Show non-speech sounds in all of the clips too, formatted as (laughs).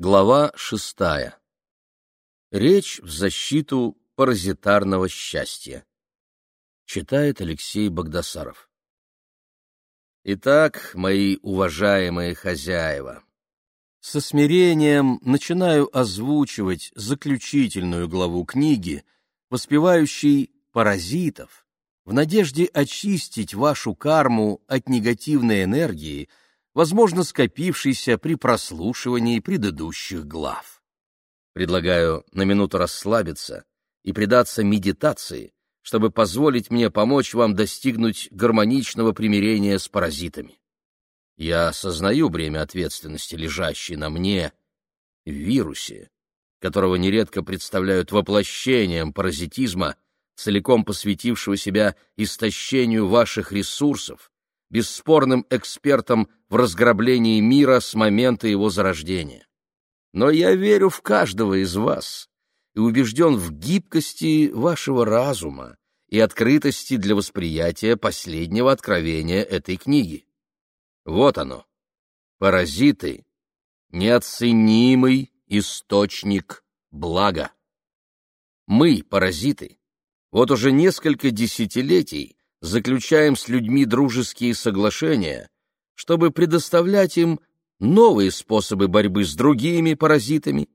Глава шестая. Речь в защиту паразитарного счастья. Читает Алексей Богдасаров. Итак, мои уважаемые хозяева, со смирением начинаю озвучивать заключительную главу книги, воспевающей паразитов, в надежде очистить вашу карму от негативной энергии, возможно, скопившейся при прослушивании предыдущих глав. Предлагаю на минуту расслабиться и предаться медитации, чтобы позволить мне помочь вам достигнуть гармоничного примирения с паразитами. Я осознаю бремя ответственности, лежащей на мне, вирусе, которого нередко представляют воплощением паразитизма, целиком посвятившего себя истощению ваших ресурсов, бесспорным экспертом в разграблении мира с момента его зарождения. Но я верю в каждого из вас и убежден в гибкости вашего разума и открытости для восприятия последнего откровения этой книги. Вот оно. Паразиты — неоценимый источник блага. Мы, паразиты, вот уже несколько десятилетий заключаем с людьми дружеские соглашения, чтобы предоставлять им новые способы борьбы с другими паразитами,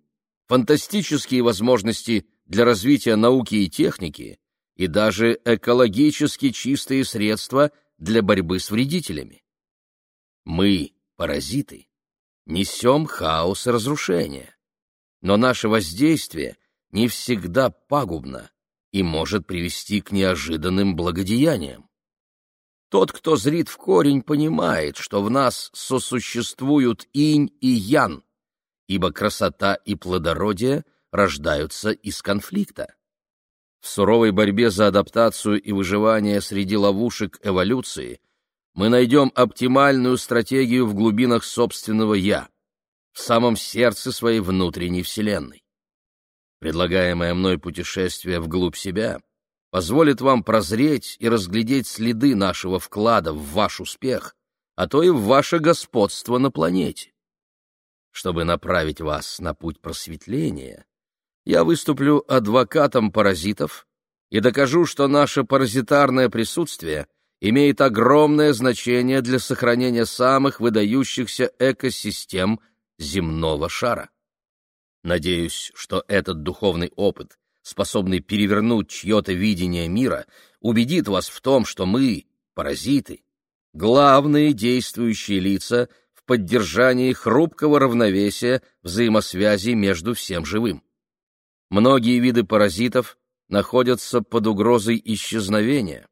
фантастические возможности для развития науки и техники и даже экологически чистые средства для борьбы с вредителями. Мы, паразиты, несем хаос и разрушение. Но наше воздействие не всегда пагубно и может привести к неожиданным благодеяниям. Тот, кто зрит в корень, понимает, что в нас сосуществуют инь и ян, ибо красота и плодородие рождаются из конфликта. В суровой борьбе за адаптацию и выживание среди ловушек эволюции мы найдем оптимальную стратегию в глубинах собственного «я», в самом сердце своей внутренней вселенной. Предлагаемое мной путешествие вглубь себя позволит вам прозреть и разглядеть следы нашего вклада в ваш успех, а то и в ваше господство на планете. Чтобы направить вас на путь просветления, я выступлю адвокатом паразитов и докажу, что наше паразитарное присутствие имеет огромное значение для сохранения самых выдающихся экосистем земного шара. Надеюсь, что этот духовный опыт, способный перевернуть чье-то видение мира, убедит вас в том, что мы, паразиты, главные действующие лица в поддержании хрупкого равновесия взаимосвязи между всем живым. Многие виды паразитов находятся под угрозой исчезновения,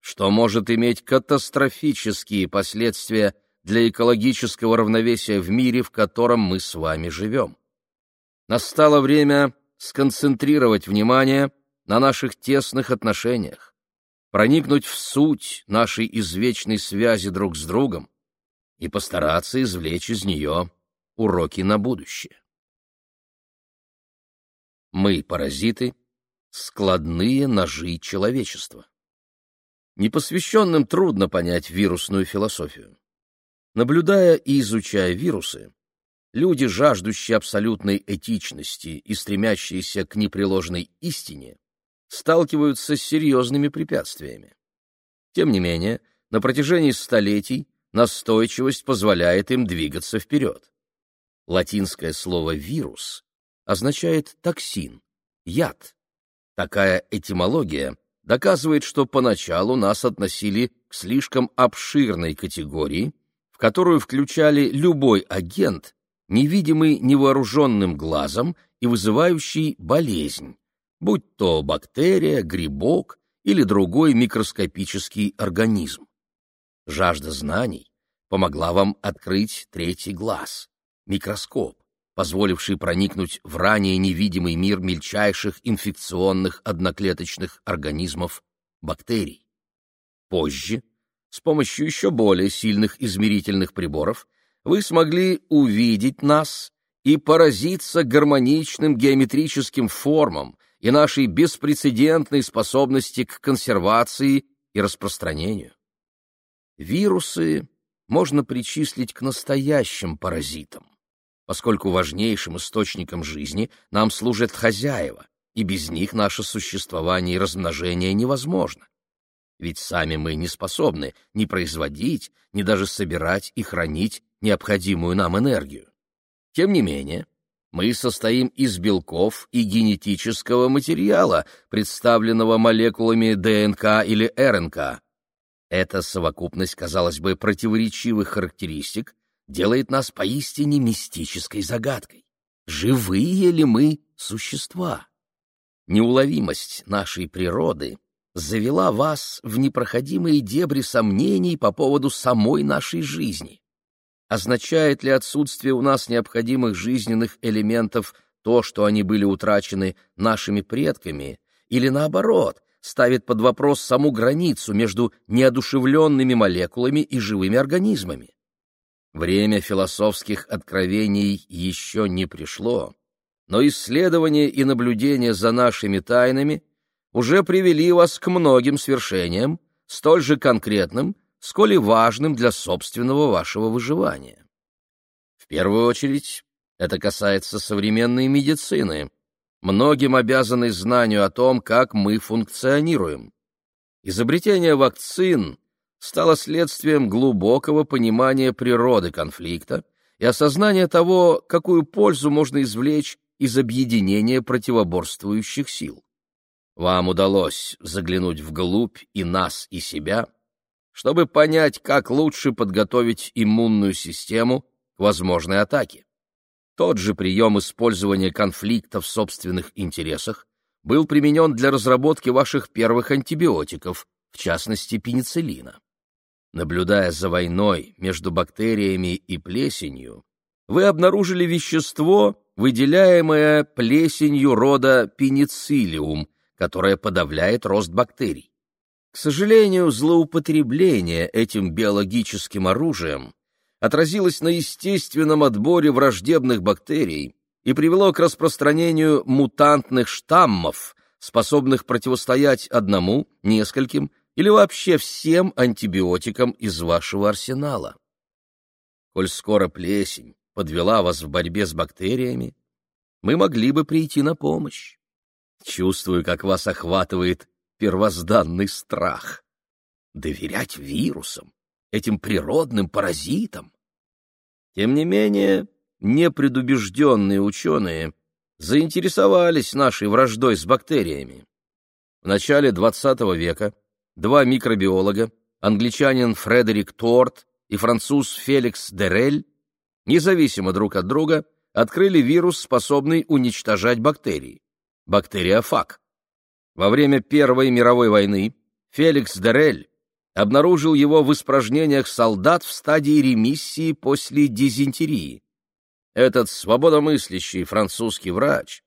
что может иметь катастрофические последствия для экологического равновесия в мире, в котором мы с вами живем. Настало время сконцентрировать внимание на наших тесных отношениях, проникнуть в суть нашей извечной связи друг с другом и постараться извлечь из нее уроки на будущее. Мы, паразиты, складные ножи человечества. Непосвященным трудно понять вирусную философию. Наблюдая и изучая вирусы, люди, жаждущие абсолютной этичности и стремящиеся к непреложной истине, сталкиваются с серьезными препятствиями. Тем не менее, на протяжении столетий настойчивость позволяет им двигаться вперед. Латинское слово «вирус» означает токсин, яд. Такая этимология доказывает, что поначалу нас относили к слишком обширной категории, в которую включали любой агент, невидимый невооруженным глазом и вызывающий болезнь, будь то бактерия, грибок или другой микроскопический организм. Жажда знаний помогла вам открыть третий глаз, микроскоп, позволивший проникнуть в ранее невидимый мир мельчайших инфекционных одноклеточных организмов бактерий. Позже, с помощью еще более сильных измерительных приборов, вы смогли увидеть нас и поразиться гармоничным геометрическим формам и нашей беспрецедентной способности к консервации и распространению. Вирусы можно причислить к настоящим паразитам поскольку важнейшим источником жизни нам служат хозяева, и без них наше существование и размножение невозможно. Ведь сами мы не способны ни производить, ни даже собирать и хранить необходимую нам энергию. Тем не менее, мы состоим из белков и генетического материала, представленного молекулами ДНК или РНК. Эта совокупность, казалось бы, противоречивых характеристик делает нас поистине мистической загадкой. Живые ли мы существа? Неуловимость нашей природы завела вас в непроходимые дебри сомнений по поводу самой нашей жизни. Означает ли отсутствие у нас необходимых жизненных элементов то, что они были утрачены нашими предками, или наоборот, ставит под вопрос саму границу между неодушевленными молекулами и живыми организмами? Время философских откровений еще не пришло, но исследования и наблюдения за нашими тайнами уже привели вас к многим свершениям, столь же конкретным, сколь и важным для собственного вашего выживания. В первую очередь, это касается современной медицины, многим обязаны знанию о том, как мы функционируем. Изобретение вакцин стало следствием глубокого понимания природы конфликта и осознания того, какую пользу можно извлечь из объединения противоборствующих сил. Вам удалось заглянуть вглубь и нас, и себя, чтобы понять, как лучше подготовить иммунную систему к возможной атаке. Тот же прием использования конфликта в собственных интересах был применен для разработки ваших первых антибиотиков, в частности пенициллина. Наблюдая за войной между бактериями и плесенью, вы обнаружили вещество, выделяемое плесенью рода пенициллиум, которое подавляет рост бактерий. К сожалению, злоупотребление этим биологическим оружием отразилось на естественном отборе враждебных бактерий и привело к распространению мутантных штаммов, способных противостоять одному, нескольким или вообще всем антибиотикам из вашего арсенала. Коль скоро плесень подвела вас в борьбе с бактериями, мы могли бы прийти на помощь. Чувствую, как вас охватывает первозданный страх. Доверять вирусам, этим природным паразитам. Тем не менее, непредубежденные ученые заинтересовались нашей враждой с бактериями. В начале XX века два микробиолога, англичанин Фредерик Торт и француз Феликс Дерель, независимо друг от друга, открыли вирус, способный уничтожать бактерии бактериофаг. Во время Первой мировой войны Феликс Дерель обнаружил его в испражнениях солдат в стадии ремиссии после дизентерии. Этот свободомыслящий французский врач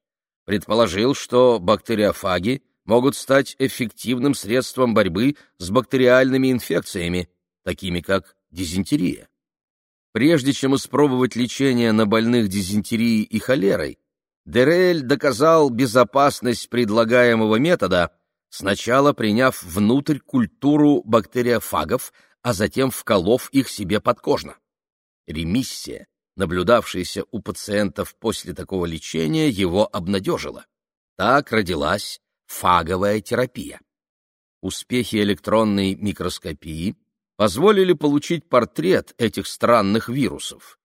предположил, что бактериофаги могут стать эффективным средством борьбы с бактериальными инфекциями, такими как дизентерия. Прежде чем испробовать лечение на больных дизентерией и холерой, Дерель доказал безопасность предлагаемого метода, сначала приняв внутрь культуру бактериофагов, а затем вколов их себе подкожно. Ремиссия, наблюдавшаяся у пациентов после такого лечения, его обнадежила. Так родилась фаговая терапия. Успехи электронной микроскопии позволили получить портрет этих странных вирусов.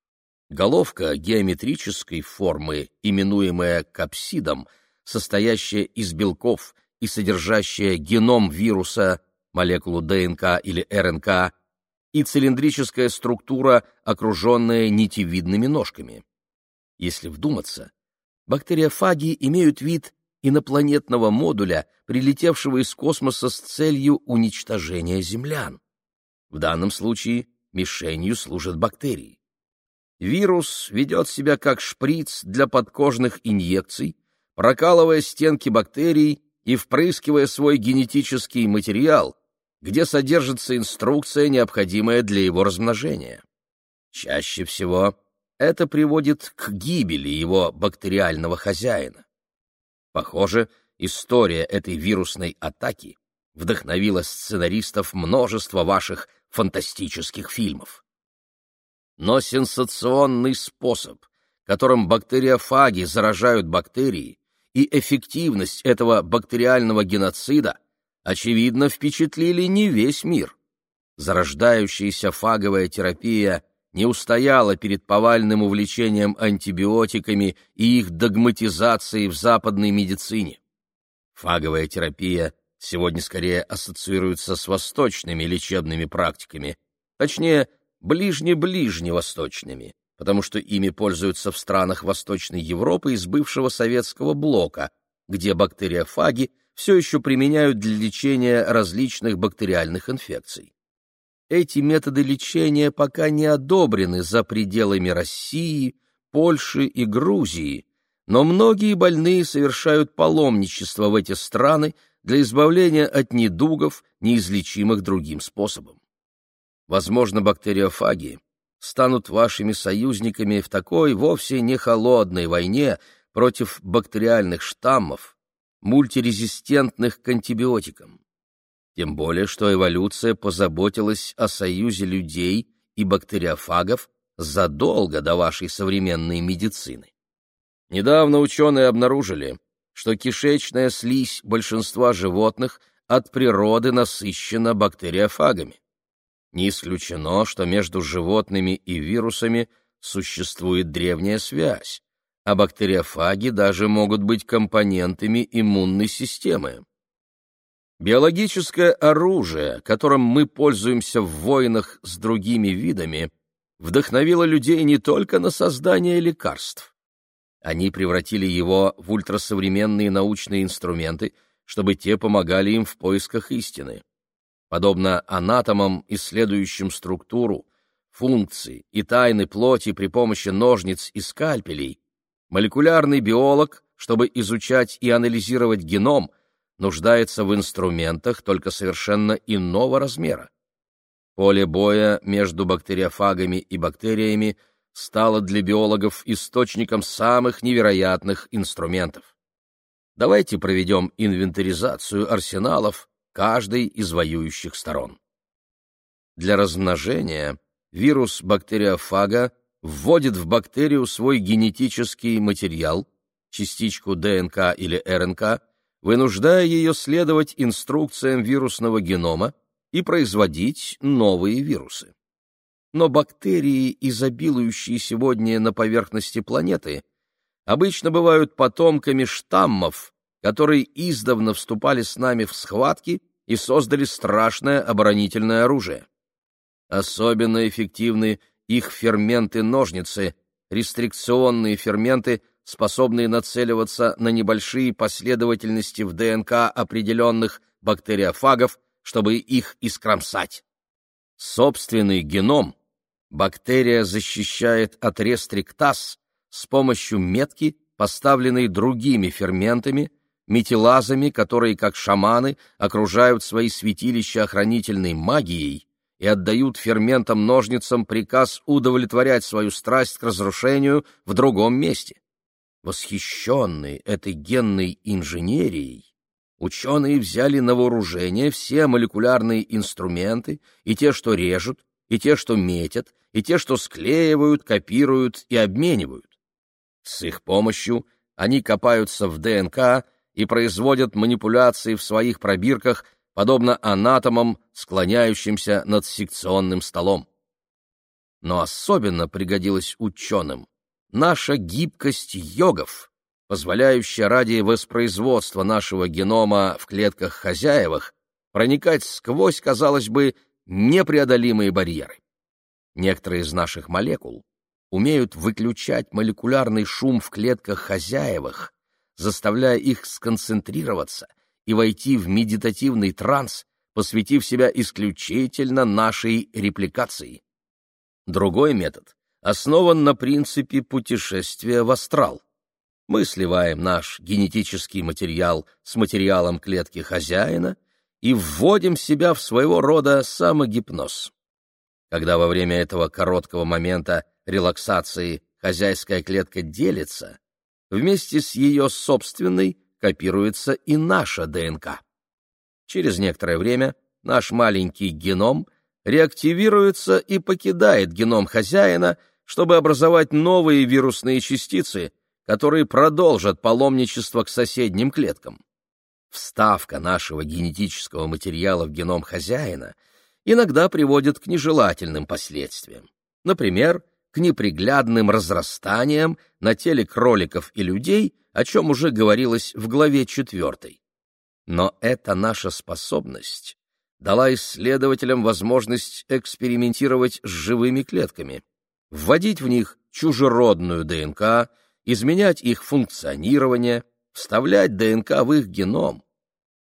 Головка геометрической формы, именуемая капсидом, состоящая из белков и содержащая геном вируса, молекулу ДНК или РНК, и цилиндрическая структура, окруженная нитевидными ножками. Если вдуматься, бактериофаги имеют вид инопланетного модуля, прилетевшего из космоса с целью уничтожения землян. В данном случае мишенью служат бактерии. Вирус ведет себя как шприц для подкожных инъекций, прокалывая стенки бактерий и впрыскивая свой генетический материал, где содержится инструкция, необходимая для его размножения. Чаще всего это приводит к гибели его бактериального хозяина. Похоже, история этой вирусной атаки вдохновила сценаристов множества ваших фантастических фильмов но сенсационный способ, которым бактериофаги заражают бактерии, и эффективность этого бактериального геноцида, очевидно, впечатлили не весь мир. Зарождающаяся фаговая терапия не устояла перед повальным увлечением антибиотиками и их догматизацией в западной медицине. Фаговая терапия сегодня скорее ассоциируется с восточными лечебными практиками, точнее, ближне-ближневосточными, потому что ими пользуются в странах Восточной Европы из бывшего советского блока, где бактериофаги все еще применяют для лечения различных бактериальных инфекций. Эти методы лечения пока не одобрены за пределами России, Польши и Грузии, но многие больные совершают паломничество в эти страны для избавления от недугов, неизлечимых другим способом. Возможно, бактериофаги станут вашими союзниками в такой вовсе не холодной войне против бактериальных штаммов, мультирезистентных к антибиотикам. Тем более, что эволюция позаботилась о союзе людей и бактериофагов задолго до вашей современной медицины. Недавно ученые обнаружили, что кишечная слизь большинства животных от природы насыщена бактериофагами. Не исключено, что между животными и вирусами существует древняя связь, а бактериофаги даже могут быть компонентами иммунной системы. Биологическое оружие, которым мы пользуемся в войнах с другими видами, вдохновило людей не только на создание лекарств. Они превратили его в ультрасовременные научные инструменты, чтобы те помогали им в поисках истины. Подобно анатомам, исследующим структуру, функции и тайны плоти при помощи ножниц и скальпелей, молекулярный биолог, чтобы изучать и анализировать геном – нуждается в инструментах только совершенно иного размера. Поле боя между бактериофагами и бактериями стало для биологов источником самых невероятных инструментов. Давайте проведем инвентаризацию арсеналов каждой из воюющих сторон. Для размножения вирус бактериофага вводит в бактерию свой генетический материал, частичку ДНК или РНК, вынуждая ее следовать инструкциям вирусного генома и производить новые вирусы. Но бактерии, изобилующие сегодня на поверхности планеты, обычно бывают потомками штаммов, которые издавна вступали с нами в схватки и создали страшное оборонительное оружие. Особенно эффективны их ферменты-ножницы, рестрикционные ферменты – способные нацеливаться на небольшие последовательности в ДНК определенных бактериофагов, чтобы их искромсать. Собственный геном бактерия защищает от рестриктаз с помощью метки, поставленной другими ферментами, метилазами, которые, как шаманы, окружают свои святилища охранительной магией и отдают ферментам-ножницам приказ удовлетворять свою страсть к разрушению в другом месте. Восхищенные этой генной инженерией, ученые взяли на вооружение все молекулярные инструменты, и те, что режут, и те, что метят, и те, что склеивают, копируют и обменивают. С их помощью они копаются в ДНК и производят манипуляции в своих пробирках, подобно анатомам, склоняющимся над секционным столом. Но особенно пригодилось ученым наша гибкость йогов, позволяющая ради воспроизводства нашего генома в клетках хозяевах проникать сквозь, казалось бы, непреодолимые барьеры. Некоторые из наших молекул умеют выключать молекулярный шум в клетках хозяевах, заставляя их сконцентрироваться и войти в медитативный транс, посвятив себя исключительно нашей репликации. Другой метод основан на принципе путешествия в астрал. Мы сливаем наш генетический материал с материалом клетки хозяина и вводим себя в своего рода самогипноз. Когда во время этого короткого момента релаксации хозяйская клетка делится, вместе с ее собственной копируется и наша ДНК. Через некоторое время наш маленький геном реактивируется и покидает геном хозяина, чтобы образовать новые вирусные частицы, которые продолжат паломничество к соседним клеткам. Вставка нашего генетического материала в геном хозяина иногда приводит к нежелательным последствиям. Например, к неприглядным разрастаниям на теле кроликов и людей, о чем уже говорилось в главе 4. Но эта наша способность дала исследователям возможность экспериментировать с живыми клетками, вводить в них чужеродную ДНК, изменять их функционирование, вставлять ДНК в их геном.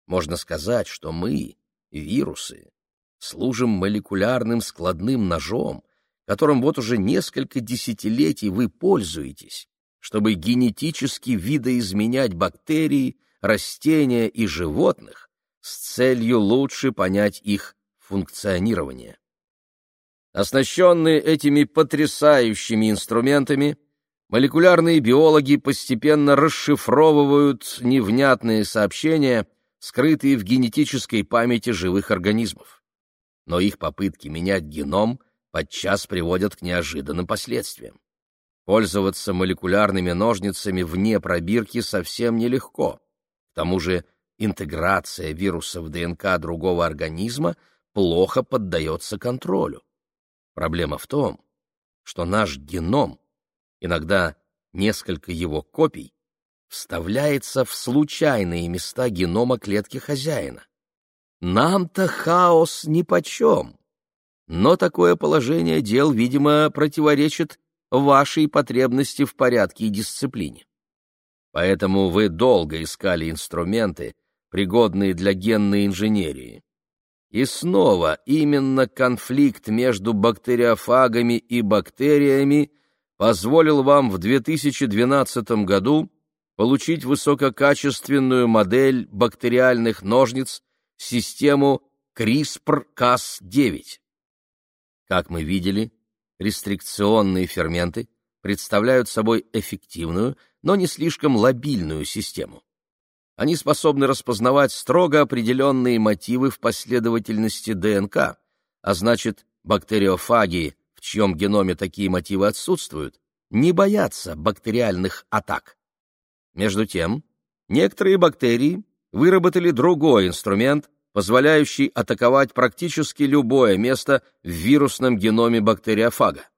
Можно сказать, что мы, вирусы, служим молекулярным складным ножом, которым вот уже несколько десятилетий вы пользуетесь, чтобы генетически видоизменять бактерии, растения и животных с целью лучше понять их функционирование. Оснащенные этими потрясающими инструментами, молекулярные биологи постепенно расшифровывают невнятные сообщения, скрытые в генетической памяти живых организмов. Но их попытки менять геном подчас приводят к неожиданным последствиям. Пользоваться молекулярными ножницами вне пробирки совсем нелегко. К тому же интеграция вируса в ДНК другого организма плохо поддается контролю. Проблема в том, что наш геном, иногда несколько его копий, вставляется в случайные места генома клетки хозяина. Нам-то хаос нипочем. Но такое положение дел, видимо, противоречит вашей потребности в порядке и дисциплине. Поэтому вы долго искали инструменты, пригодные для генной инженерии. И снова именно конфликт между бактериофагами и бактериями позволил вам в 2012 году получить высококачественную модель бактериальных ножниц, систему CRISPR-Cas9. Как мы видели, рестрикционные ферменты представляют собой эффективную, но не слишком лобильную систему. Они способны распознавать строго определенные мотивы в последовательности ДНК, а значит, бактериофаги, в чьем геноме такие мотивы отсутствуют, не боятся бактериальных атак. Между тем, некоторые бактерии выработали другой инструмент, позволяющий атаковать практически любое место в вирусном геноме бактериофага.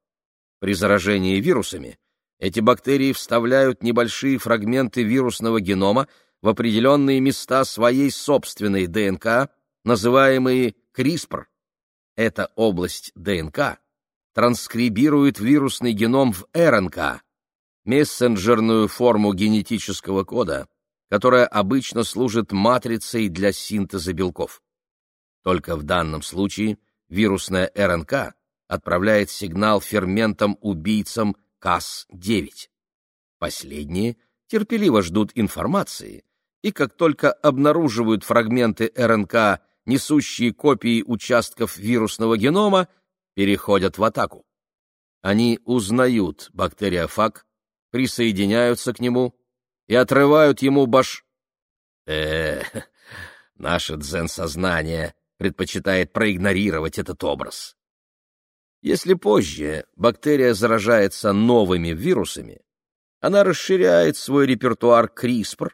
При заражении вирусами эти бактерии вставляют небольшие фрагменты вирусного генома в определенные места своей собственной ДНК, называемые CRISPR. Эта область ДНК транскрибирует вирусный геном в РНК, мессенджерную форму генетического кода, которая обычно служит матрицей для синтеза белков. Только в данном случае вирусная РНК отправляет сигнал ферментам-убийцам Cas9. Последние терпеливо ждут информации, и как только обнаруживают фрагменты РНК, несущие копии участков вирусного генома, переходят в атаку. Они узнают бактериофаг, присоединяются к нему и отрывают ему баш... Э, (laughs) наше дзен-сознание предпочитает проигнорировать этот образ. Если позже бактерия заражается новыми вирусами, она расширяет свой репертуар CRISPR,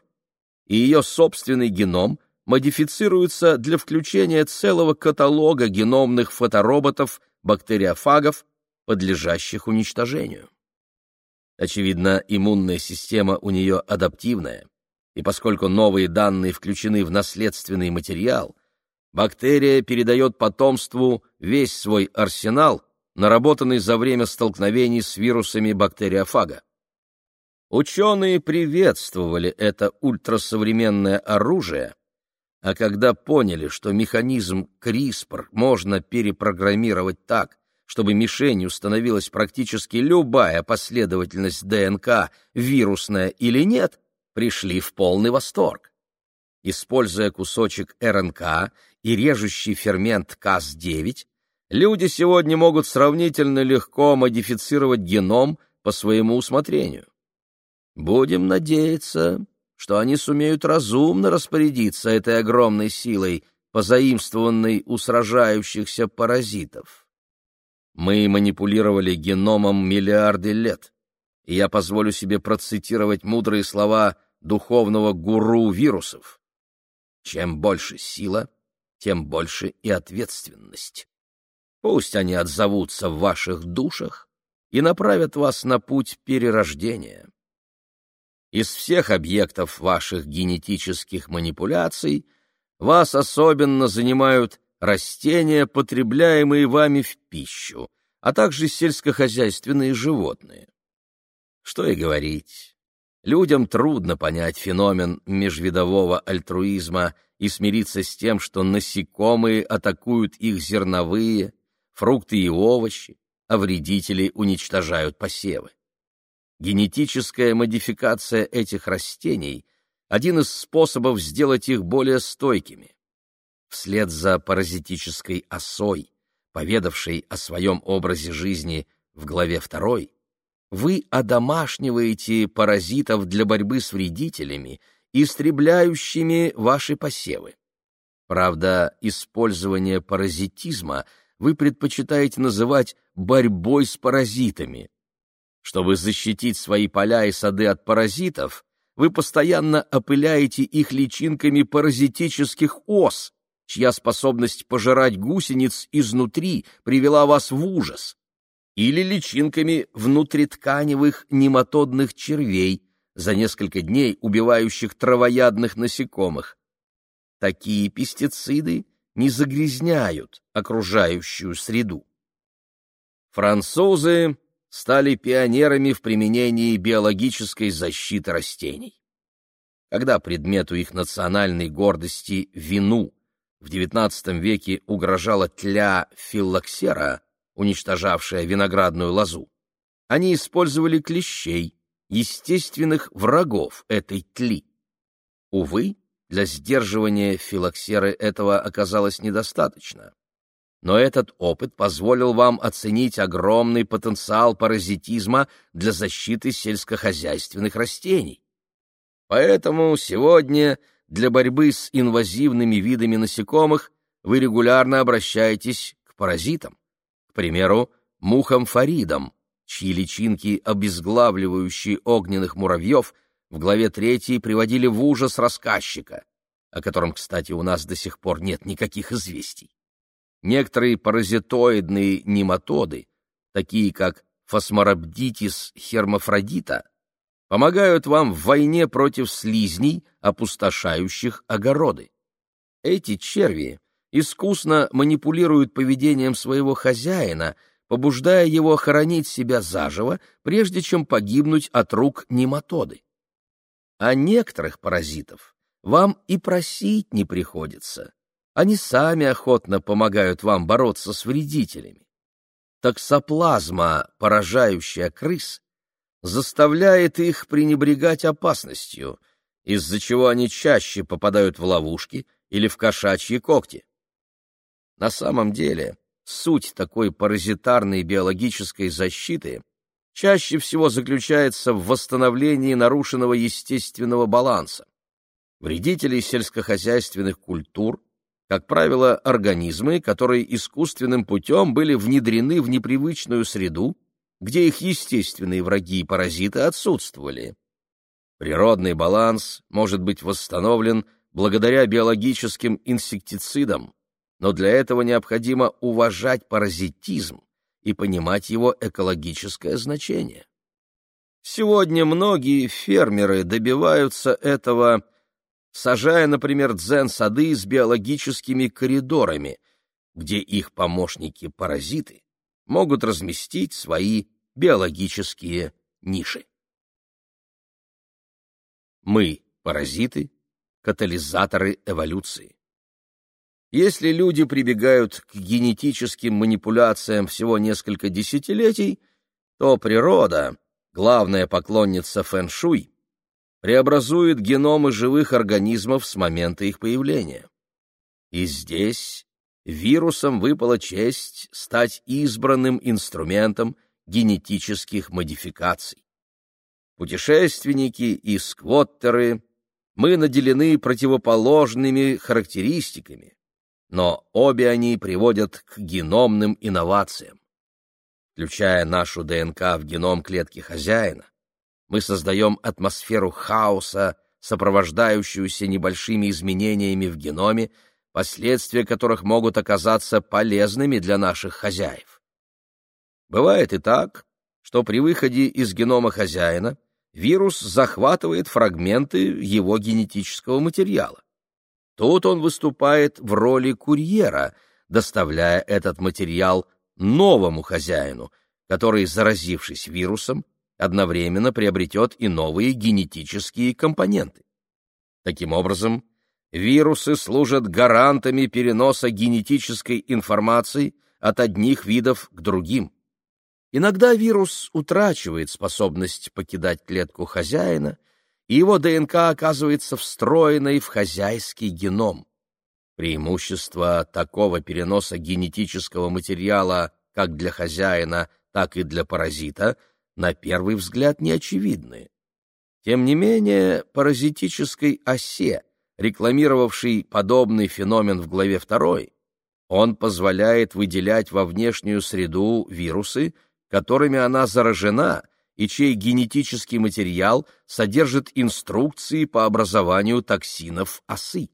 и ее собственный геном модифицируется для включения целого каталога геномных фотороботов бактериофагов, подлежащих уничтожению. Очевидно, иммунная система у нее адаптивная, и поскольку новые данные включены в наследственный материал, бактерия передает потомству весь свой арсенал, наработанный за время столкновений с вирусами бактериофага. Ученые приветствовали это ультрасовременное оружие, а когда поняли, что механизм CRISPR можно перепрограммировать так, чтобы мишенью становилась практически любая последовательность ДНК, вирусная или нет, пришли в полный восторг. Используя кусочек РНК и режущий фермент Cas9, люди сегодня могут сравнительно легко модифицировать геном по своему усмотрению. Будем надеяться, что они сумеют разумно распорядиться этой огромной силой, позаимствованной у сражающихся паразитов. Мы манипулировали геномом миллиарды лет, и я позволю себе процитировать мудрые слова духовного гуру вирусов. Чем больше сила, тем больше и ответственность. Пусть они отзовутся в ваших душах и направят вас на путь перерождения. Из всех объектов ваших генетических манипуляций вас особенно занимают растения, потребляемые вами в пищу, а также сельскохозяйственные животные. Что и говорить, людям трудно понять феномен межвидового альтруизма и смириться с тем, что насекомые атакуют их зерновые, фрукты и овощи, а вредители уничтожают посевы. Генетическая модификация этих растений – один из способов сделать их более стойкими. Вслед за паразитической осой, поведавшей о своем образе жизни в главе 2, вы одомашниваете паразитов для борьбы с вредителями, истребляющими ваши посевы. Правда, использование паразитизма вы предпочитаете называть борьбой с паразитами. Чтобы защитить свои поля и сады от паразитов, вы постоянно опыляете их личинками паразитических ос, чья способность пожирать гусениц изнутри привела вас в ужас, или личинками внутритканевых нематодных червей, за несколько дней убивающих травоядных насекомых. Такие пестициды не загрязняют окружающую среду. Французы стали пионерами в применении биологической защиты растений. Когда предмету их национальной гордости вину в XIX веке угрожала тля филлоксера, уничтожавшая виноградную лозу, они использовали клещей, естественных врагов этой тли. Увы, для сдерживания филоксеры этого оказалось недостаточно. Но этот опыт позволил вам оценить огромный потенциал паразитизма для защиты сельскохозяйственных растений. Поэтому сегодня для борьбы с инвазивными видами насекомых вы регулярно обращаетесь к паразитам, к примеру, мухам-фаридам, чьи личинки, обезглавливающие огненных муравьев, в главе третьей приводили в ужас рассказчика, о котором, кстати, у нас до сих пор нет никаких известий. Некоторые паразитоидные нематоды, такие как фосморабдитис хермафродита, помогают вам в войне против слизней, опустошающих огороды. Эти черви искусно манипулируют поведением своего хозяина – побуждая его хоронить себя заживо, прежде чем погибнуть от рук нематоды. А некоторых паразитов вам и просить не приходится. Они сами охотно помогают вам бороться с вредителями. Токсоплазма, поражающая крыс, заставляет их пренебрегать опасностью, из-за чего они чаще попадают в ловушки или в кошачьи когти. На самом деле, Суть такой паразитарной биологической защиты чаще всего заключается в восстановлении нарушенного естественного баланса. Вредители сельскохозяйственных культур, как правило, организмы, которые искусственным путем были внедрены в непривычную среду, где их естественные враги и паразиты отсутствовали. Природный баланс может быть восстановлен благодаря биологическим инсектицидам, но для этого необходимо уважать паразитизм и понимать его экологическое значение. Сегодня многие фермеры добиваются этого, сажая, например, дзен-сады с биологическими коридорами, где их помощники-паразиты могут разместить свои биологические ниши. Мы, паразиты, катализаторы эволюции. Если люди прибегают к генетическим манипуляциям всего несколько десятилетий, то природа, главная поклонница фэн-шуй, преобразует геномы живых организмов с момента их появления. И здесь вирусам выпала честь стать избранным инструментом генетических модификаций. Путешественники и сквоттеры мы наделены противоположными характеристиками, но обе они приводят к геномным инновациям. Включая нашу ДНК в геном клетки хозяина, мы создаем атмосферу хаоса, сопровождающуюся небольшими изменениями в геноме, последствия которых могут оказаться полезными для наших хозяев. Бывает и так, что при выходе из генома хозяина вирус захватывает фрагменты его генетического материала. Тут он выступает в роли курьера, доставляя этот материал новому хозяину, который, заразившись вирусом, одновременно приобретет и новые генетические компоненты. Таким образом, вирусы служат гарантами переноса генетической информации от одних видов к другим. Иногда вирус утрачивает способность покидать клетку хозяина, и его ДНК оказывается встроенной в хозяйский геном. Преимущество такого переноса генетического материала как для хозяина, так и для паразита на первый взгляд не очевидны. Тем не менее, паразитической осе, рекламировавшей подобный феномен в главе 2, он позволяет выделять во внешнюю среду вирусы, которыми она заражена и чей генетический материал содержит инструкции по образованию токсинов осы.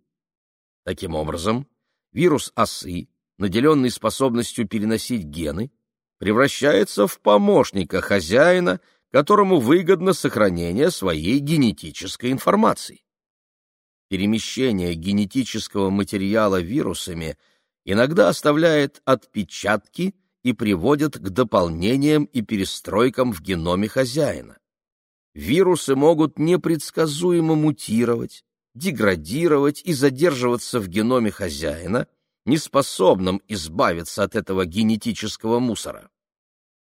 Таким образом, вирус осы, наделенный способностью переносить гены, превращается в помощника хозяина, которому выгодно сохранение своей генетической информации. Перемещение генетического материала вирусами иногда оставляет отпечатки и приводит к дополнениям и перестройкам в геноме хозяина. Вирусы могут непредсказуемо мутировать, деградировать и задерживаться в геноме хозяина, неспособном избавиться от этого генетического мусора.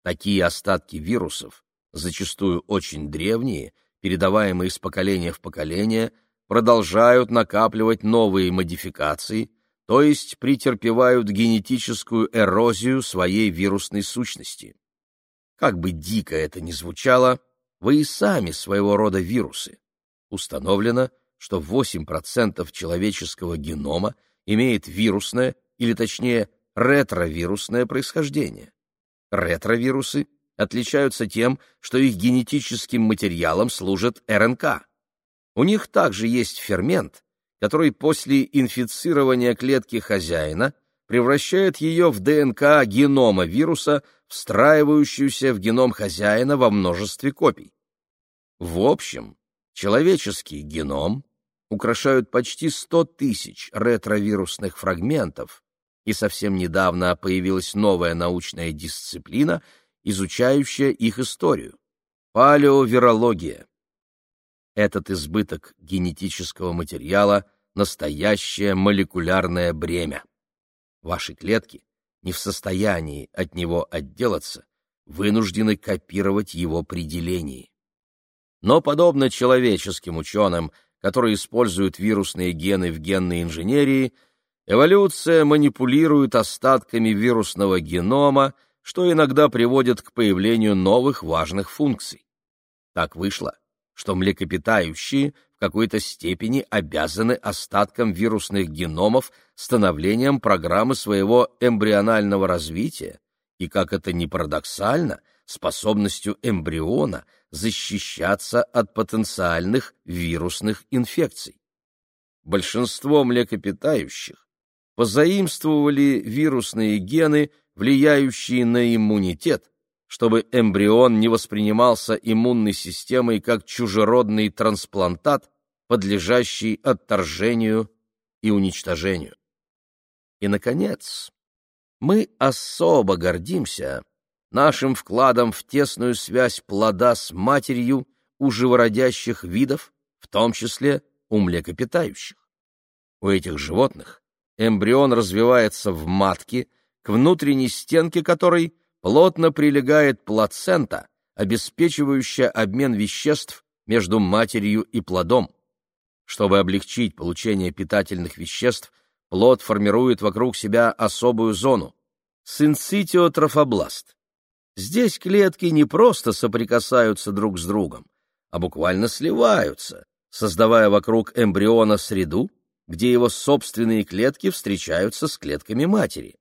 Такие остатки вирусов, зачастую очень древние, передаваемые из поколения в поколение, продолжают накапливать новые модификации, то есть претерпевают генетическую эрозию своей вирусной сущности. Как бы дико это ни звучало, вы и сами своего рода вирусы. Установлено, что 8% человеческого генома имеет вирусное, или точнее ретровирусное происхождение. Ретровирусы отличаются тем, что их генетическим материалом служит РНК. У них также есть фермент, который после инфицирования клетки хозяина превращает ее в ДНК генома вируса, встраивающуюся в геном хозяина во множестве копий. В общем, человеческий геном украшают почти 100 тысяч ретровирусных фрагментов, и совсем недавно появилась новая научная дисциплина, изучающая их историю — палеовирология. Этот избыток генетического материала — настоящее молекулярное бремя. Ваши клетки не в состоянии от него отделаться, вынуждены копировать его при делении. Но, подобно человеческим ученым, которые используют вирусные гены в генной инженерии, эволюция манипулирует остатками вирусного генома, что иногда приводит к появлению новых важных функций. Так вышло, что млекопитающие в какой-то степени обязаны остаткам вирусных геномов становлением программы своего эмбрионального развития и, как это ни парадоксально, способностью эмбриона защищаться от потенциальных вирусных инфекций. Большинство млекопитающих позаимствовали вирусные гены, влияющие на иммунитет, чтобы эмбрион не воспринимался иммунной системой как чужеродный трансплантат, подлежащий отторжению и уничтожению. И, наконец, мы особо гордимся нашим вкладом в тесную связь плода с матерью у живородящих видов, в том числе у млекопитающих. У этих животных эмбрион развивается в матке, к внутренней стенке которой – плотно прилегает плацента, обеспечивающая обмен веществ между матерью и плодом. Чтобы облегчить получение питательных веществ, плод формирует вокруг себя особую зону – синцитиотрофобласт. Здесь клетки не просто соприкасаются друг с другом, а буквально сливаются, создавая вокруг эмбриона среду, где его собственные клетки встречаются с клетками матери.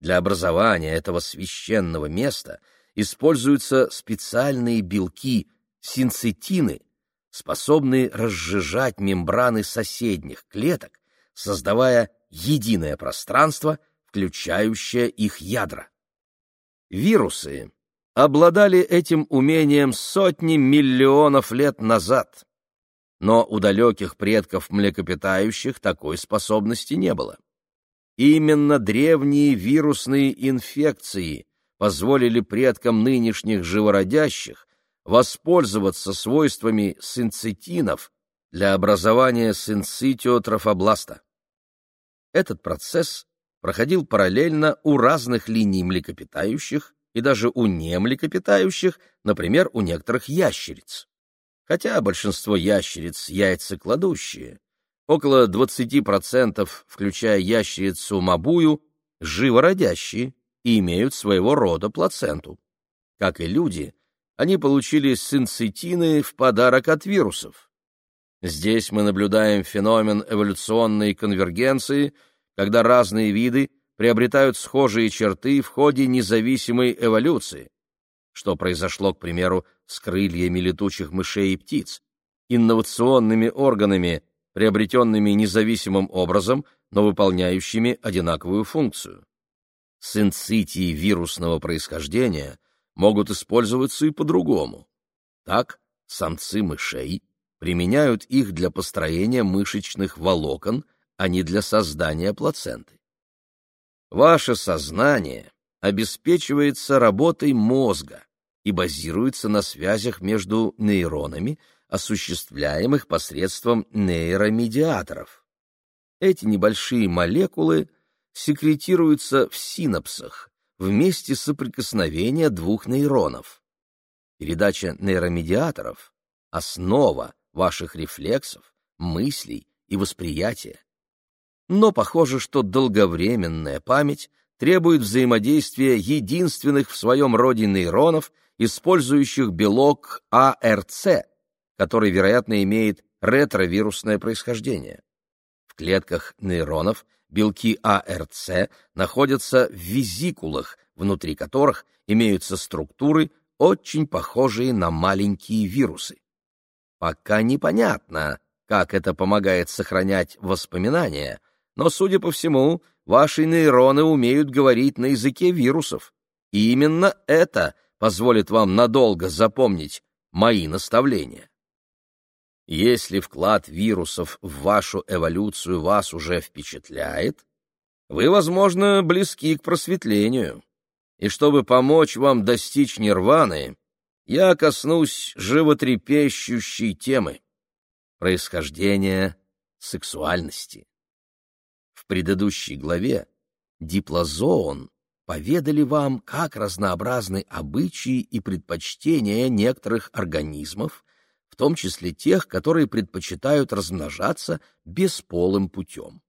Для образования этого священного места используются специальные белки синцитины, способные разжижать мембраны соседних клеток, создавая единое пространство, включающее их ядра. Вирусы обладали этим умением сотни миллионов лет назад, но у далеких предков млекопитающих такой способности не было. Именно древние вирусные инфекции позволили предкам нынешних живородящих воспользоваться свойствами синцитинов для образования синцитиотрофобласта. Этот процесс проходил параллельно у разных линий млекопитающих и даже у немлекопитающих, например, у некоторых ящериц. Хотя большинство ящериц яйцекладущие, около 20%, включая ящерицу мабую, живородящие и имеют своего рода плаценту. Как и люди, они получили синцитины в подарок от вирусов. Здесь мы наблюдаем феномен эволюционной конвергенции, когда разные виды приобретают схожие черты в ходе независимой эволюции, что произошло, к примеру, с крыльями летучих мышей и птиц, инновационными органами, приобретенными независимым образом, но выполняющими одинаковую функцию. Синцитии вирусного происхождения могут использоваться и по-другому. Так, самцы мышей применяют их для построения мышечных волокон, а не для создания плаценты. Ваше сознание обеспечивается работой мозга и базируется на связях между нейронами, осуществляемых посредством нейромедиаторов. Эти небольшие молекулы секретируются в синапсах, в месте соприкосновения двух нейронов. Передача нейромедиаторов — основа ваших рефлексов, мыслей и восприятия. Но похоже, что долговременная память требует взаимодействия единственных в своем роде нейронов, использующих белок АРЦ, который, вероятно, имеет ретровирусное происхождение. В клетках нейронов белки АРЦ находятся в визикулах, внутри которых имеются структуры, очень похожие на маленькие вирусы. Пока непонятно, как это помогает сохранять воспоминания, но, судя по всему, ваши нейроны умеют говорить на языке вирусов. И именно это позволит вам надолго запомнить мои наставления. Если вклад вирусов в вашу эволюцию вас уже впечатляет, вы, возможно, близки к просветлению. И чтобы помочь вам достичь нирваны, я коснусь животрепещущей темы — происхождения сексуальности. В предыдущей главе диплозоон поведали вам, как разнообразны обычаи и предпочтения некоторых организмов в том числе тех, которые предпочитают размножаться бесполым путем.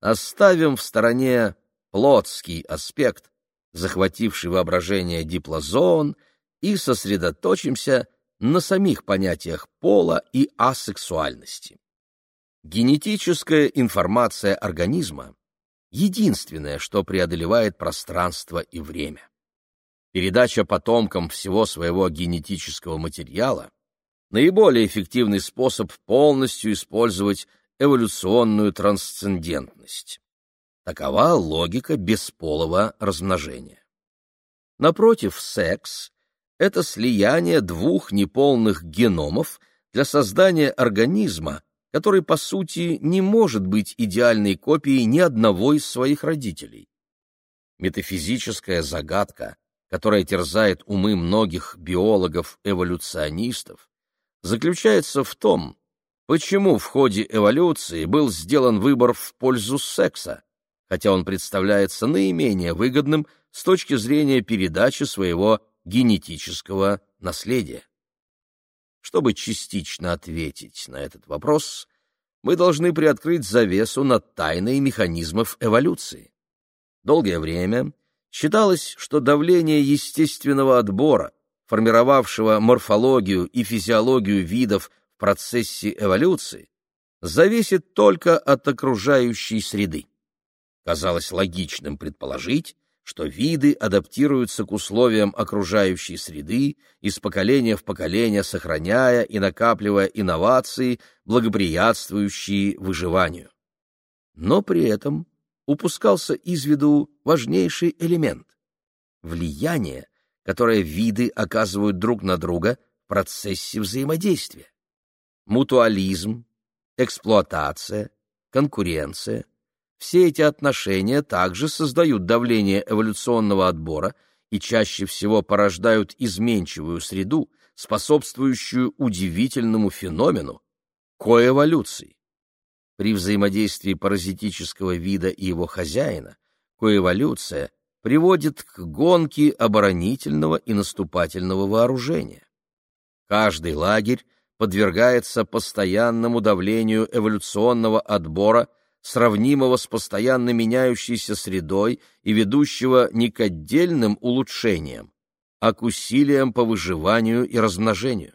Оставим в стороне плотский аспект, захвативший воображение диплозоон, и сосредоточимся на самих понятиях пола и асексуальности. Генетическая информация организма — единственное, что преодолевает пространство и время. Передача потомкам всего своего генетического материала наиболее эффективный способ полностью использовать эволюционную трансцендентность. Такова логика бесполого размножения. Напротив, секс — это слияние двух неполных геномов для создания организма, который, по сути, не может быть идеальной копией ни одного из своих родителей. Метафизическая загадка, которая терзает умы многих биологов-эволюционистов, заключается в том, почему в ходе эволюции был сделан выбор в пользу секса, хотя он представляется наименее выгодным с точки зрения передачи своего генетического наследия. Чтобы частично ответить на этот вопрос, мы должны приоткрыть завесу над тайной механизмов эволюции. Долгое время считалось, что давление естественного отбора формировавшего морфологию и физиологию видов в процессе эволюции, зависит только от окружающей среды. Казалось логичным предположить, что виды адаптируются к условиям окружающей среды, из поколения в поколение сохраняя и накапливая инновации, благоприятствующие выживанию. Но при этом упускался из виду важнейший элемент — влияние, которое виды оказывают друг на друга в процессе взаимодействия. Мутуализм, эксплуатация, конкуренция — все эти отношения также создают давление эволюционного отбора и чаще всего порождают изменчивую среду, способствующую удивительному феномену – коэволюции. При взаимодействии паразитического вида и его хозяина коэволюция приводит к гонке оборонительного и наступательного вооружения. Каждый лагерь подвергается постоянному давлению эволюционного отбора сравнимого с постоянно меняющейся средой и ведущего не к отдельным улучшениям, а к усилиям по выживанию и размножению.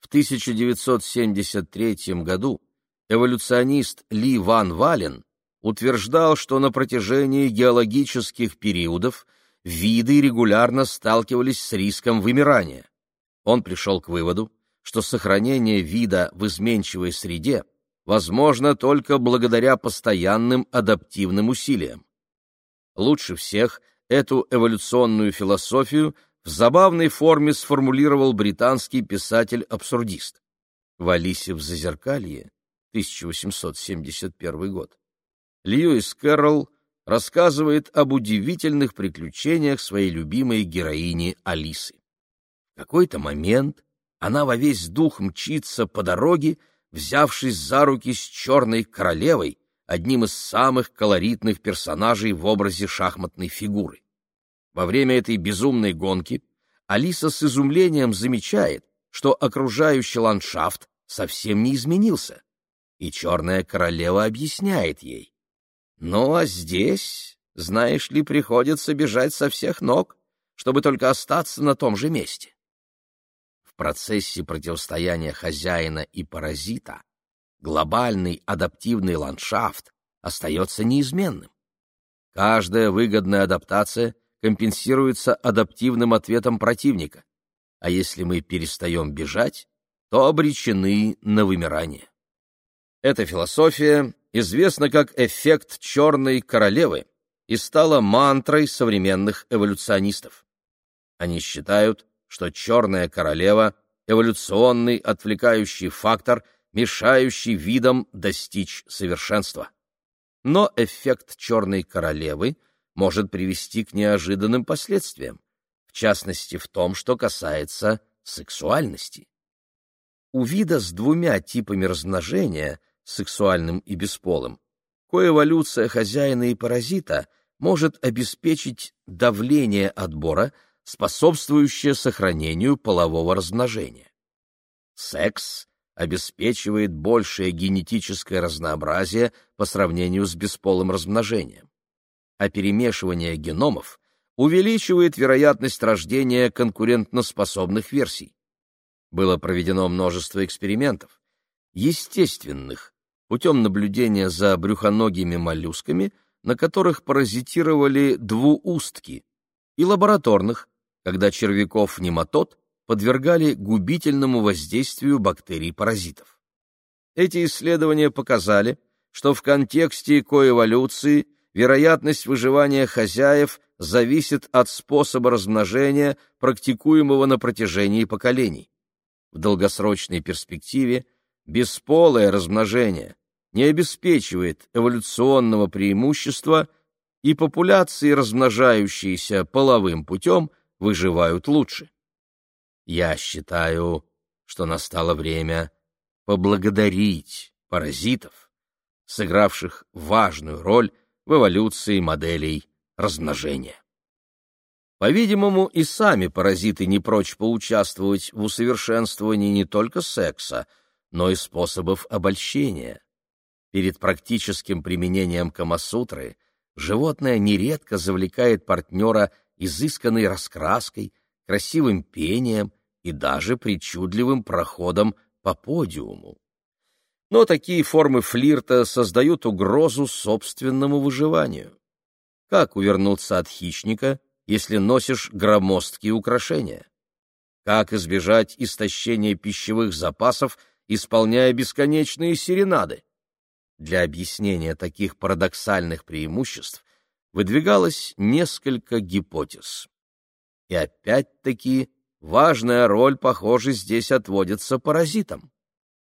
В 1973 году эволюционист Ли Ван Вален утверждал, что на протяжении геологических периодов виды регулярно сталкивались с риском вымирания. Он пришел к выводу, что сохранение вида в изменчивой среде возможно только благодаря постоянным адаптивным усилиям. Лучше всех эту эволюционную философию в забавной форме сформулировал британский писатель-абсурдист. В «Алисе в зазеркалье» 1871 год Льюис Кэрролл рассказывает об удивительных приключениях своей любимой героини Алисы. В какой-то момент она во весь дух мчится по дороге, взявшись за руки с черной королевой, одним из самых колоритных персонажей в образе шахматной фигуры. Во время этой безумной гонки Алиса с изумлением замечает, что окружающий ландшафт совсем не изменился, и черная королева объясняет ей. «Ну, а здесь, знаешь ли, приходится бежать со всех ног, чтобы только остаться на том же месте в процессе противостояния хозяина и паразита глобальный адаптивный ландшафт остается неизменным. Каждая выгодная адаптация компенсируется адаптивным ответом противника, а если мы перестаем бежать, то обречены на вымирание. Эта философия известна как эффект черной королевы и стала мантрой современных эволюционистов. Они считают, что черная королева — эволюционный отвлекающий фактор, мешающий видам достичь совершенства. Но эффект черной королевы может привести к неожиданным последствиям, в частности в том, что касается сексуальности. У вида с двумя типами размножения, сексуальным и бесполым, коэволюция хозяина и паразита может обеспечить давление отбора способствующее сохранению полового размножения. Секс обеспечивает большее генетическое разнообразие по сравнению с бесполым размножением, а перемешивание геномов увеличивает вероятность рождения конкурентноспособных версий. Было проведено множество экспериментов, естественных, путем наблюдения за брюхоногими моллюсками, на которых паразитировали двуустки, и лабораторных, когда червяков-нематод подвергали губительному воздействию бактерий-паразитов. Эти исследования показали, что в контексте коэволюции вероятность выживания хозяев зависит от способа размножения, практикуемого на протяжении поколений. В долгосрочной перспективе бесполое размножение не обеспечивает эволюционного преимущества, и популяции, размножающиеся половым путем, выживают лучше. Я считаю, что настало время поблагодарить паразитов, сыгравших важную роль в эволюции моделей размножения. По-видимому, и сами паразиты не прочь поучаствовать в усовершенствовании не только секса, но и способов обольщения. Перед практическим применением Камасутры животное нередко завлекает партнера изысканной раскраской, красивым пением и даже причудливым проходом по подиуму. Но такие формы флирта создают угрозу собственному выживанию. Как увернуться от хищника, если носишь громоздкие украшения? Как избежать истощения пищевых запасов, исполняя бесконечные серенады? Для объяснения таких парадоксальных преимуществ выдвигалось несколько гипотез. И опять-таки важная роль, похоже, здесь отводится паразитам.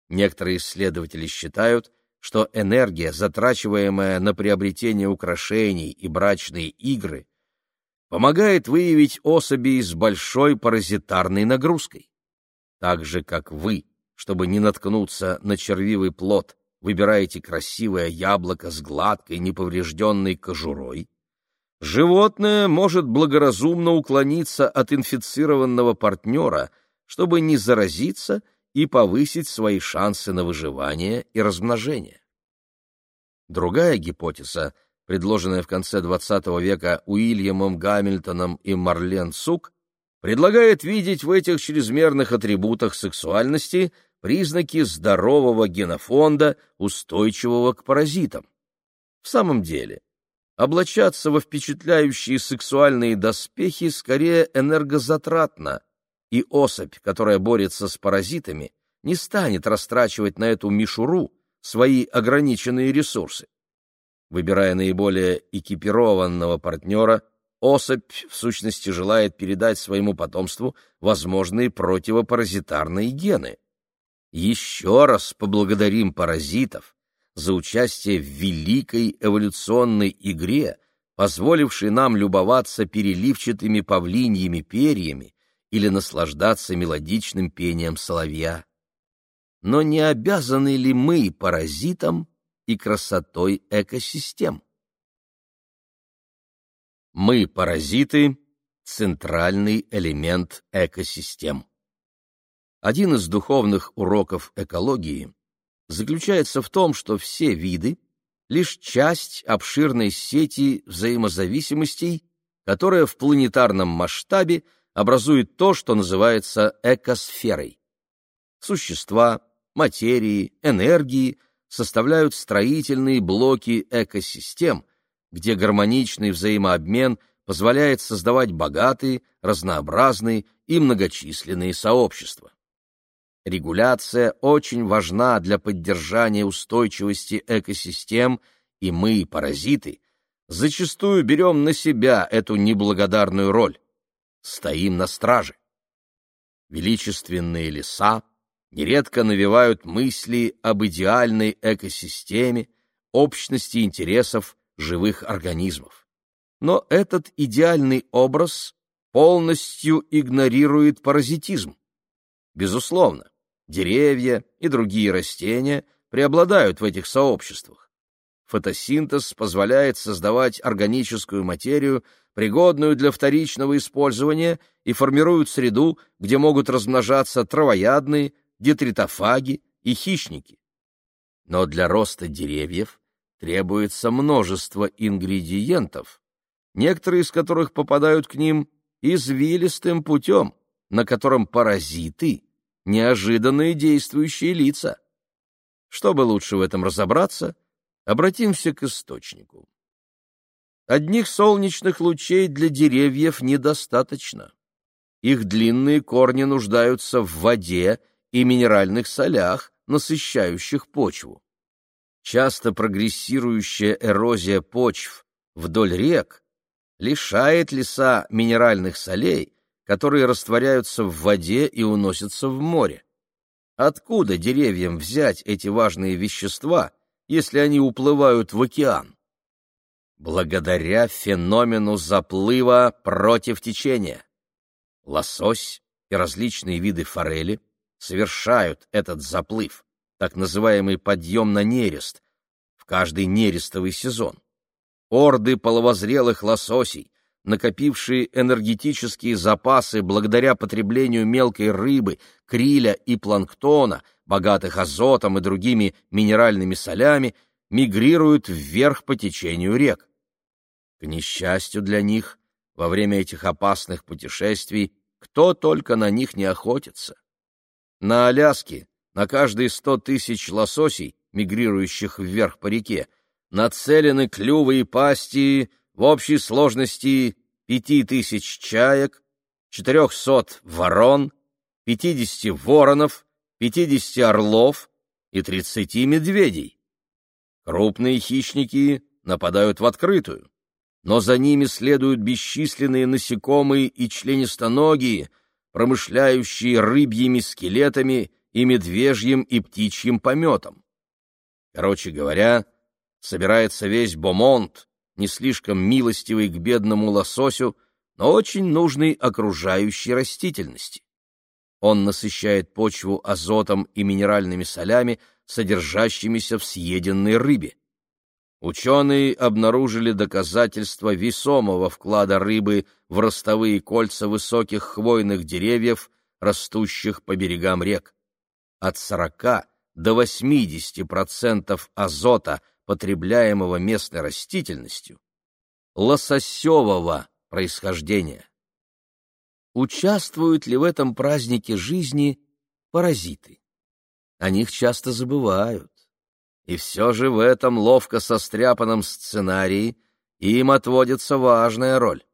Некоторые исследователи считают, что энергия, затрачиваемая на приобретение украшений и брачные игры, помогает выявить особи с большой паразитарной нагрузкой. Так же, как вы, чтобы не наткнуться на червивый плод, выбираете красивое яблоко с гладкой, неповрежденной кожурой, животное может благоразумно уклониться от инфицированного партнера, чтобы не заразиться и повысить свои шансы на выживание и размножение. Другая гипотеза, предложенная в конце XX века Уильямом Гамильтоном и Марлен Сук, предлагает видеть в этих чрезмерных атрибутах сексуальности признаки здорового генофонда, устойчивого к паразитам. В самом деле, облачаться во впечатляющие сексуальные доспехи скорее энергозатратно, и особь, которая борется с паразитами, не станет растрачивать на эту мишуру свои ограниченные ресурсы. Выбирая наиболее экипированного партнера, особь в сущности желает передать своему потомству возможные противопаразитарные гены. Еще раз поблагодарим паразитов за участие в великой эволюционной игре, позволившей нам любоваться переливчатыми павлиньими перьями или наслаждаться мелодичным пением соловья. Но не обязаны ли мы паразитам и красотой экосистем? Мы, паразиты, центральный элемент экосистем. Один из духовных уроков экологии заключается в том, что все виды — лишь часть обширной сети взаимозависимостей, которая в планетарном масштабе образует то, что называется экосферой. Существа, материи, энергии составляют строительные блоки экосистем, где гармоничный взаимообмен позволяет создавать богатые, разнообразные и многочисленные сообщества. Регуляция очень важна для поддержания устойчивости экосистем, и мы, паразиты, зачастую берем на себя эту неблагодарную роль стоим на страже. Величественные леса нередко навевают мысли об идеальной экосистеме, общности интересов живых организмов. Но этот идеальный образ полностью игнорирует паразитизм. Безусловно, деревья и другие растения преобладают в этих сообществах. Фотосинтез позволяет создавать органическую материю, пригодную для вторичного использования, и формируют среду, где могут размножаться травоядные, детритофаги и хищники. Но для роста деревьев требуется множество ингредиентов, некоторые из которых попадают к ним извилистым путем, на котором паразиты — неожиданные действующие лица. Чтобы лучше в этом разобраться, обратимся к источнику. Одних солнечных лучей для деревьев недостаточно. Их длинные корни нуждаются в воде и минеральных солях, насыщающих почву. Часто прогрессирующая эрозия почв вдоль рек лишает леса минеральных солей, которые растворяются в воде и уносятся в море. Откуда деревьям взять эти важные вещества, если они уплывают в океан? благодаря феномену заплыва против течения. Лосось и различные виды форели совершают этот заплыв, так называемый подъем на нерест, в каждый нерестовый сезон. Орды половозрелых лососей, накопившие энергетические запасы благодаря потреблению мелкой рыбы, криля и планктона, богатых азотом и другими минеральными солями, мигрируют вверх по течению рек. К несчастью для них, во время этих опасных путешествий кто только на них не охотится. На Аляске на каждые сто тысяч лососей, мигрирующих вверх по реке, нацелены клювы и пасти в общей сложности 5000 чаек, 400 ворон, 50 воронов, 50 орлов и 30 медведей. Крупные хищники нападают в открытую, но за ними следуют бесчисленные насекомые и членистоногие, промышляющие рыбьими скелетами и медвежьим и птичьим пометом. Короче говоря, собирается весь Бомонт, не слишком милостивый к бедному лососю, но очень нужный окружающей растительности. Он насыщает почву азотом и минеральными солями, содержащимися в съеденной рыбе. Ученые обнаружили доказательства весомого вклада рыбы в ростовые кольца высоких хвойных деревьев, растущих по берегам рек. От 40 до 80% азота, потребляемого местной растительностью, лососевого происхождения. Участвуют ли в этом празднике жизни паразиты? О них часто забывают. И все же в этом ловко состряпанном сценарии им отводится важная роль.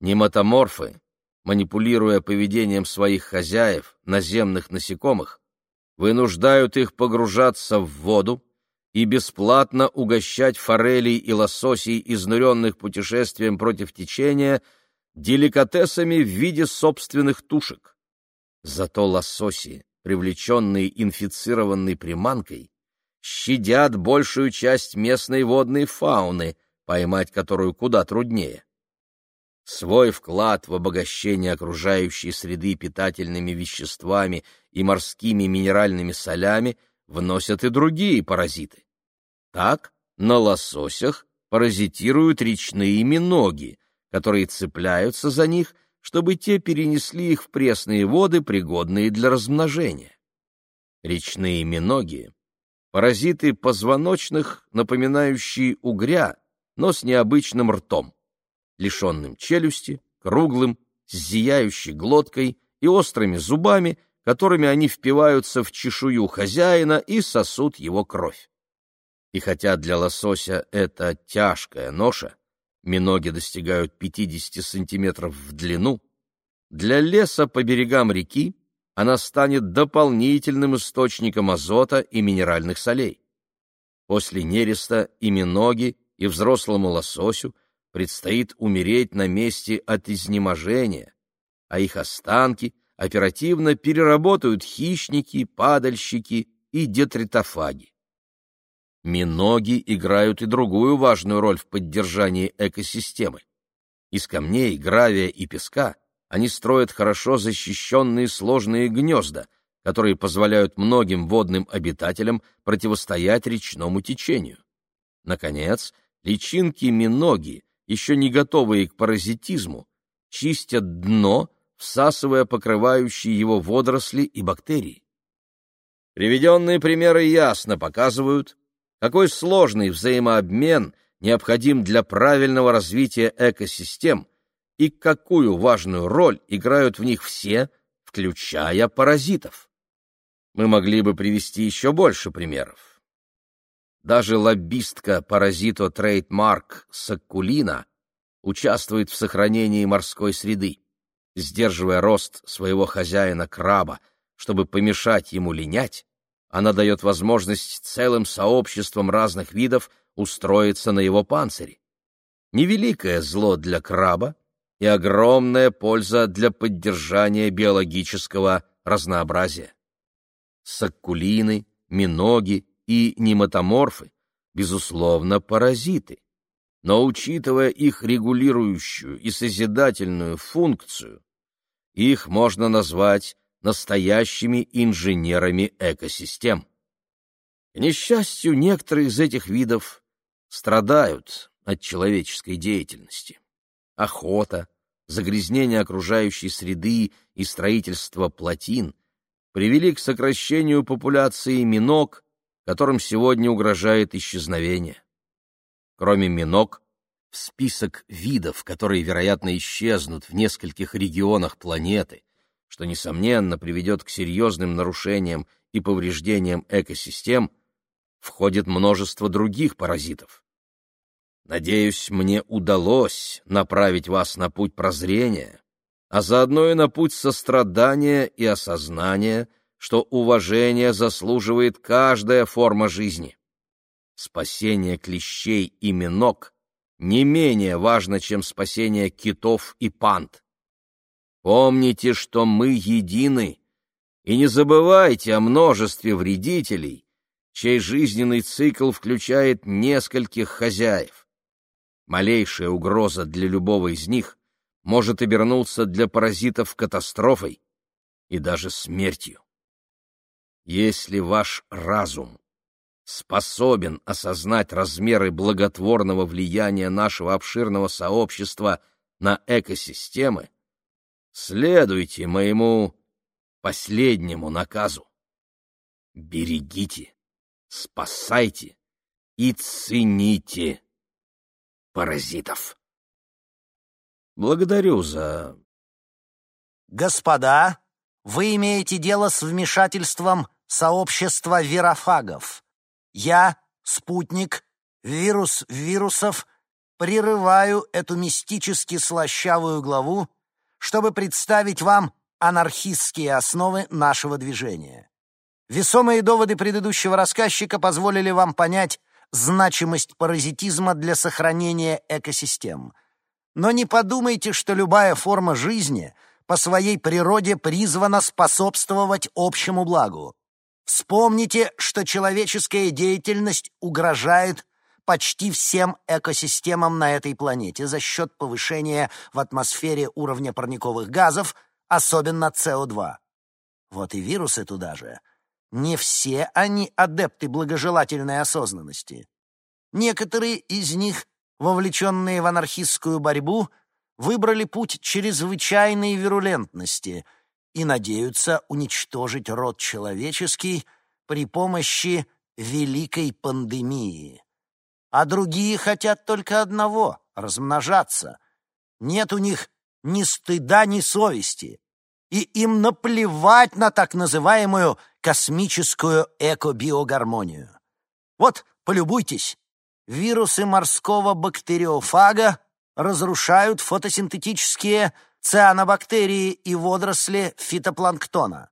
Нематоморфы, манипулируя поведением своих хозяев, наземных насекомых, вынуждают их погружаться в воду и бесплатно угощать форелей и лососей, изнуренных путешествием против течения, деликатесами в виде собственных тушек. Зато лососи, привлеченные инфицированной приманкой, щадят большую часть местной водной фауны, поймать которую куда труднее. Свой вклад в обогащение окружающей среды питательными веществами и морскими минеральными солями вносят и другие паразиты. Так на лососях паразитируют речные миноги, которые цепляются за них, чтобы те перенесли их в пресные воды, пригодные для размножения. Речные миноги паразиты позвоночных, напоминающие угря, но с необычным ртом, лишенным челюсти, круглым, с зияющей глоткой и острыми зубами, которыми они впиваются в чешую хозяина и сосут его кровь. И хотя для лосося это тяжкая ноша, миноги достигают 50 сантиметров в длину, для леса по берегам реки она станет дополнительным источником азота и минеральных солей. После нереста и миноги, и взрослому лососю предстоит умереть на месте от изнеможения, а их останки оперативно переработают хищники, падальщики и детритофаги. Миноги играют и другую важную роль в поддержании экосистемы. Из камней, гравия и песка – они строят хорошо защищенные сложные гнезда, которые позволяют многим водным обитателям противостоять речному течению. Наконец, личинки-миноги, еще не готовые к паразитизму, чистят дно, всасывая покрывающие его водоросли и бактерии. Приведенные примеры ясно показывают, какой сложный взаимообмен необходим для правильного развития экосистем – и какую важную роль играют в них все, включая паразитов. Мы могли бы привести еще больше примеров. Даже лоббистка паразито трейдмарк Саккулина участвует в сохранении морской среды, сдерживая рост своего хозяина-краба, чтобы помешать ему линять, она дает возможность целым сообществам разных видов устроиться на его панцире. Невеликое зло для краба, и огромная польза для поддержания биологического разнообразия. Саккулины, миноги и нематоморфы, безусловно, паразиты, но учитывая их регулирующую и созидательную функцию, их можно назвать настоящими инженерами экосистем. К несчастью, некоторые из этих видов страдают от человеческой деятельности охота, загрязнение окружающей среды и строительство плотин привели к сокращению популяции миног, которым сегодня угрожает исчезновение. Кроме миног, в список видов, которые, вероятно, исчезнут в нескольких регионах планеты, что, несомненно, приведет к серьезным нарушениям и повреждениям экосистем, входит множество других паразитов. Надеюсь, мне удалось направить вас на путь прозрения, а заодно и на путь сострадания и осознания, что уважение заслуживает каждая форма жизни. Спасение клещей и миног не менее важно, чем спасение китов и панд. Помните, что мы едины, и не забывайте о множестве вредителей, чей жизненный цикл включает нескольких хозяев. Малейшая угроза для любого из них может обернуться для паразитов катастрофой и даже смертью. Если ваш разум способен осознать размеры благотворного влияния нашего обширного сообщества на экосистемы, следуйте моему последнему наказу. Берегите, спасайте и цените паразитов. Благодарю за... Господа, вы имеете дело с вмешательством сообщества верофагов. Я, спутник, вирус вирусов, прерываю эту мистически слащавую главу чтобы представить вам анархистские основы нашего движения. Весомые доводы предыдущего рассказчика позволили вам понять значимость паразитизма для сохранения экосистем. Но не подумайте, что любая форма жизни по своей природе призвана способствовать общему благу. Вспомните, что человеческая деятельность угрожает почти всем экосистемам на этой планете за счет повышения в атмосфере уровня парниковых газов, особенно СО2. Вот и вирусы туда же. Не все они адепты благожелательной осознанности. Некоторые из них, вовлеченные в анархистскую борьбу, выбрали путь чрезвычайной вирулентности и надеются уничтожить род человеческий при помощи великой пандемии а другие хотят только одного — размножаться. Нет у них ни стыда, ни совести, и им наплевать на так называемую космическую экобиогармонию. Вот, полюбуйтесь, вирусы морского бактериофага разрушают фотосинтетические цианобактерии и водоросли фитопланктона.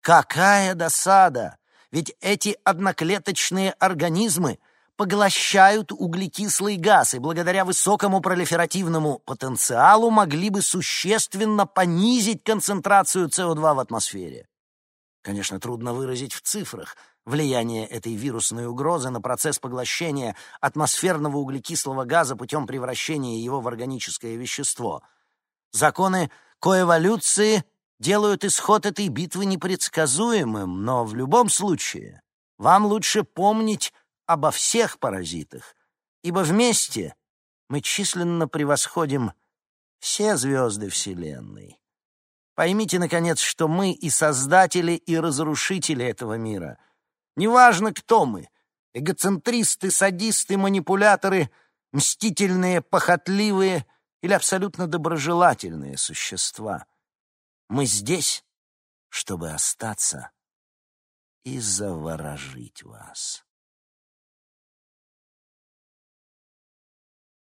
Какая досада! Ведь эти одноклеточные организмы — поглощают углекислый газ и благодаря высокому пролиферативному потенциалу могли бы существенно понизить концентрацию СО2 в атмосфере. Конечно, трудно выразить в цифрах влияние этой вирусной угрозы на процесс поглощения атмосферного углекислого газа путем превращения его в органическое вещество. Законы коэволюции делают исход этой битвы непредсказуемым, но в любом случае вам лучше помнить обо всех паразитах, ибо вместе мы численно превосходим все звезды Вселенной. Поймите, наконец, что мы и создатели, и разрушители этого мира. Неважно, кто мы — эгоцентристы, садисты, манипуляторы, мстительные, похотливые или абсолютно доброжелательные существа. Мы здесь, чтобы остаться и заворожить вас.